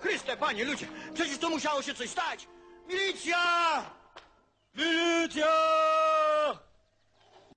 Chryste, panie, ludzie, przecież to musiało się coś stać! Milicja!